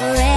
forever.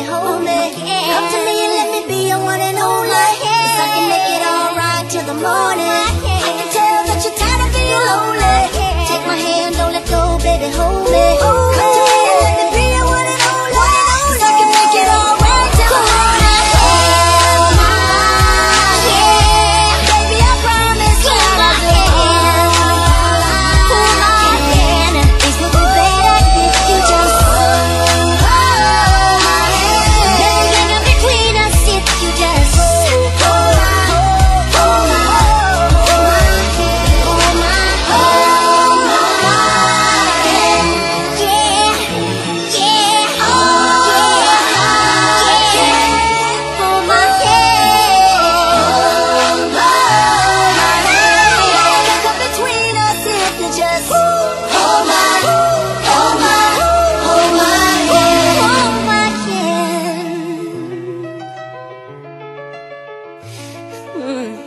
baby, hold me. Come to me and let me be your one and only. Cause I can make it all right till the morning. I can tell that you're tired of being lonely. Take my hand, don't let go, baby, hold good.